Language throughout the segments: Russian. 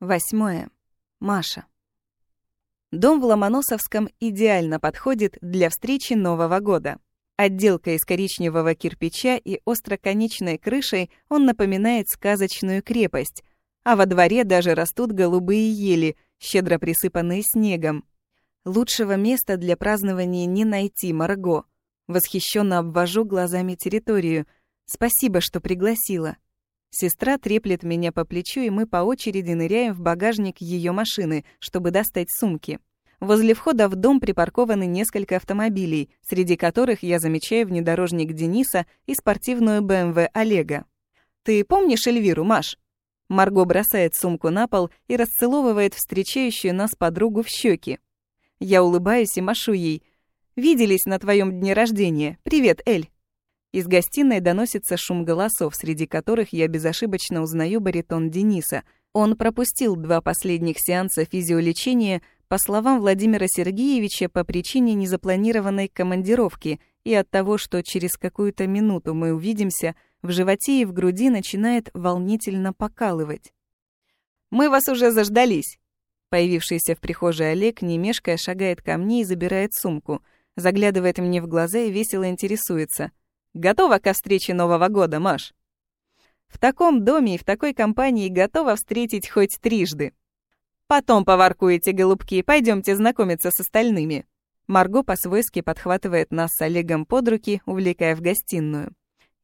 Восьмое. Маша. Дом в Ломоносовском идеально подходит для встречи Нового года. Отделка из коричневого кирпича и остроконечной крышей он напоминает сказочную крепость, а во дворе даже растут голубые ели, щедро присыпанные снегом. Лучшего места для празднования не найти, Марго. Восхищенно обвожу глазами территорию. Спасибо, что пригласила. Сестра треплет меня по плечу, и мы по очереди ныряем в багажник ее машины, чтобы достать сумки. Возле входа в дом припаркованы несколько автомобилей, среди которых я замечаю внедорожник Дениса и спортивную БМВ Олега. «Ты помнишь Эльвиру, Маш?» Марго бросает сумку на пол и расцеловывает встречающую нас подругу в щеки. Я улыбаюсь и машу ей. «Виделись на твоем дне рождения. Привет, Эль!» Из гостиной доносится шум голосов, среди которых я безошибочно узнаю баритон Дениса. Он пропустил два последних сеанса физиолечения, по словам Владимира Сергеевича, по причине незапланированной командировки и от того, что через какую-то минуту мы увидимся, в животе и в груди начинает волнительно покалывать. «Мы вас уже заждались!» Появившийся в прихожей Олег, не мешкая, шагает ко мне и забирает сумку, заглядывает мне в глаза и весело интересуется. Готова ко встрече Нового года, Маш? В таком доме и в такой компании готова встретить хоть трижды. Потом поваркуете, голубки, пойдемте знакомиться с остальными. Марго по-свойски подхватывает нас с Олегом под руки, увлекая в гостиную.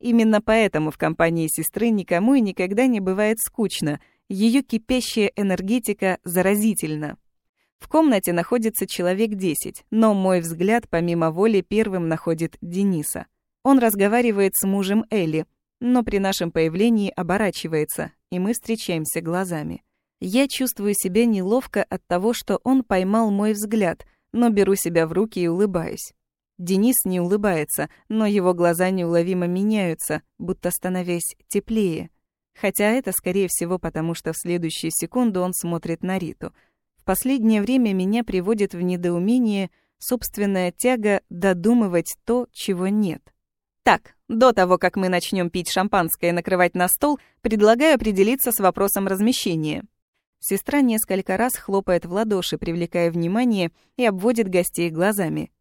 Именно поэтому в компании сестры никому и никогда не бывает скучно. Ее кипящая энергетика заразительна. В комнате находится человек десять, но мой взгляд помимо воли первым находит Дениса. Он разговаривает с мужем Элли, но при нашем появлении оборачивается, и мы встречаемся глазами. Я чувствую себя неловко от того, что он поймал мой взгляд, но беру себя в руки и улыбаюсь. Денис не улыбается, но его глаза неуловимо меняются, будто становясь теплее. Хотя это, скорее всего, потому что в следующую секунду он смотрит на Риту. В последнее время меня приводит в недоумение собственная тяга додумывать то, чего нет. Так, до того, как мы начнем пить шампанское и накрывать на стол, предлагаю определиться с вопросом размещения. Сестра несколько раз хлопает в ладоши, привлекая внимание, и обводит гостей глазами.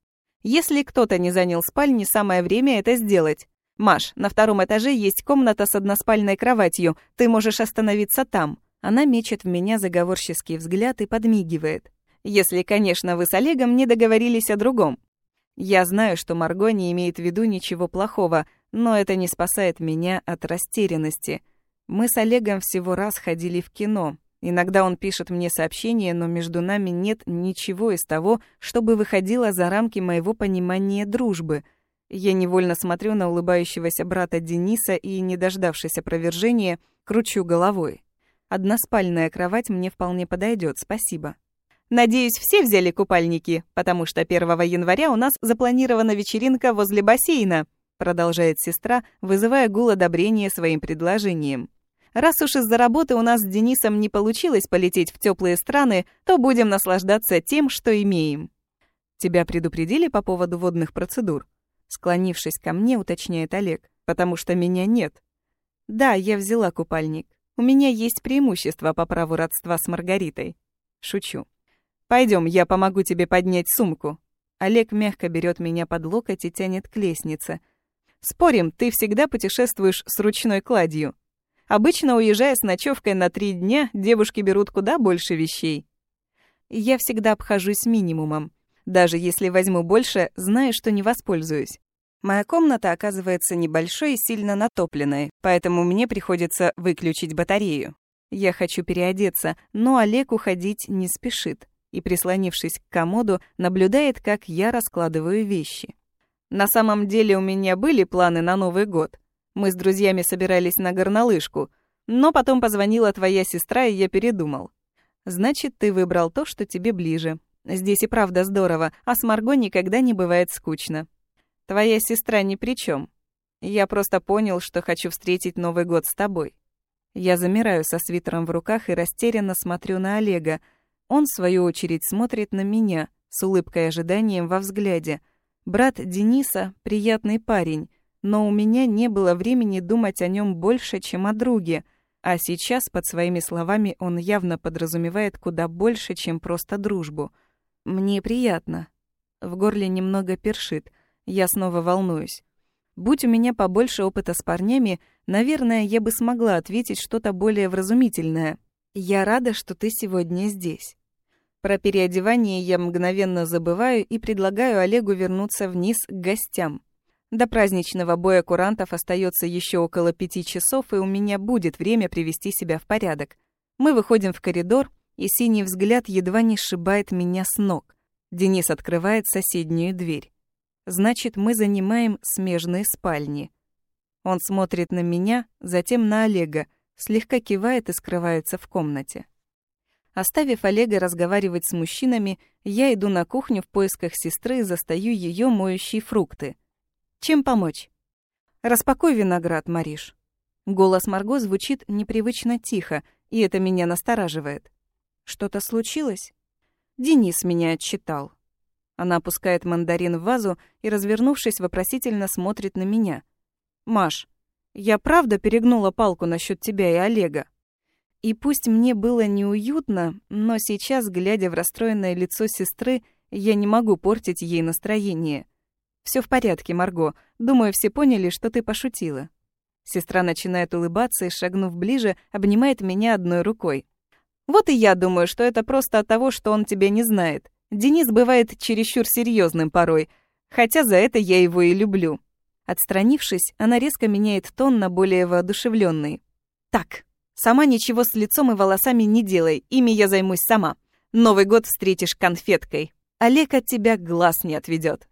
Если кто-то не занял спальни, самое время это сделать. Маш, на втором этаже есть комната с односпальной кроватью, ты можешь остановиться там. Она мечет в меня заговорческий взгляд и подмигивает. Если, конечно, вы с Олегом не договорились о другом. Я знаю, что Марго не имеет в виду ничего плохого, но это не спасает меня от растерянности. Мы с Олегом всего раз ходили в кино. Иногда он пишет мне сообщения, но между нами нет ничего из того, чтобы выходило за рамки моего понимания дружбы. Я невольно смотрю на улыбающегося брата Дениса и, не дождавшись опровержения, кручу головой. Односпальная кровать мне вполне подойдет, спасибо. Надеюсь, все взяли купальники, потому что 1 января у нас запланирована вечеринка возле бассейна, продолжает сестра, вызывая гул одобрения своим предложением. Раз уж из-за работы у нас с Денисом не получилось полететь в теплые страны, то будем наслаждаться тем, что имеем. Тебя предупредили по поводу водных процедур? Склонившись ко мне, уточняет Олег, потому что меня нет. Да, я взяла купальник. У меня есть преимущество по праву родства с Маргаритой. Шучу. Пойдем, я помогу тебе поднять сумку». Олег мягко берет меня под локоть и тянет к лестнице. «Спорим, ты всегда путешествуешь с ручной кладью. Обычно, уезжая с ночевкой на три дня, девушки берут куда больше вещей. Я всегда обхожусь минимумом. Даже если возьму больше, знаю, что не воспользуюсь. Моя комната оказывается небольшой и сильно натопленной, поэтому мне приходится выключить батарею. Я хочу переодеться, но Олег уходить не спешит и, прислонившись к комоду, наблюдает, как я раскладываю вещи. На самом деле у меня были планы на Новый год. Мы с друзьями собирались на горнолыжку, но потом позвонила твоя сестра, и я передумал. Значит, ты выбрал то, что тебе ближе. Здесь и правда здорово, а с Марго никогда не бывает скучно. Твоя сестра ни при чем. Я просто понял, что хочу встретить Новый год с тобой. Я замираю со свитером в руках и растерянно смотрю на Олега, он, в свою очередь, смотрит на меня с улыбкой и ожиданием во взгляде. Брат Дениса — приятный парень, но у меня не было времени думать о нем больше, чем о друге. А сейчас под своими словами он явно подразумевает куда больше, чем просто дружбу. Мне приятно. В горле немного першит. Я снова волнуюсь. Будь у меня побольше опыта с парнями, наверное, я бы смогла ответить что-то более вразумительное. Я рада, что ты сегодня здесь. Про переодевание я мгновенно забываю и предлагаю Олегу вернуться вниз к гостям. До праздничного боя курантов остается еще около пяти часов, и у меня будет время привести себя в порядок. Мы выходим в коридор, и синий взгляд едва не сшибает меня с ног. Денис открывает соседнюю дверь. Значит, мы занимаем смежные спальни. Он смотрит на меня, затем на Олега, слегка кивает и скрывается в комнате. Оставив Олега разговаривать с мужчинами, я иду на кухню в поисках сестры и застаю ее моющей фрукты. Чем помочь? Распакуй виноград, Мариш. Голос Марго звучит непривычно тихо, и это меня настораживает. Что-то случилось? Денис меня отчитал. Она опускает мандарин в вазу и, развернувшись, вопросительно смотрит на меня. «Маш, я правда перегнула палку насчет тебя и Олега?» И пусть мне было неуютно, но сейчас, глядя в расстроенное лицо сестры, я не могу портить ей настроение. Все в порядке, Марго. Думаю, все поняли, что ты пошутила». Сестра начинает улыбаться и, шагнув ближе, обнимает меня одной рукой. «Вот и я думаю, что это просто от того, что он тебя не знает. Денис бывает чересчур серьезным порой, хотя за это я его и люблю». Отстранившись, она резко меняет тон на более воодушевленный. «Так, сама ничего с лицом и волосами не делай, ими я займусь сама. Новый год встретишь конфеткой. Олег от тебя глаз не отведет.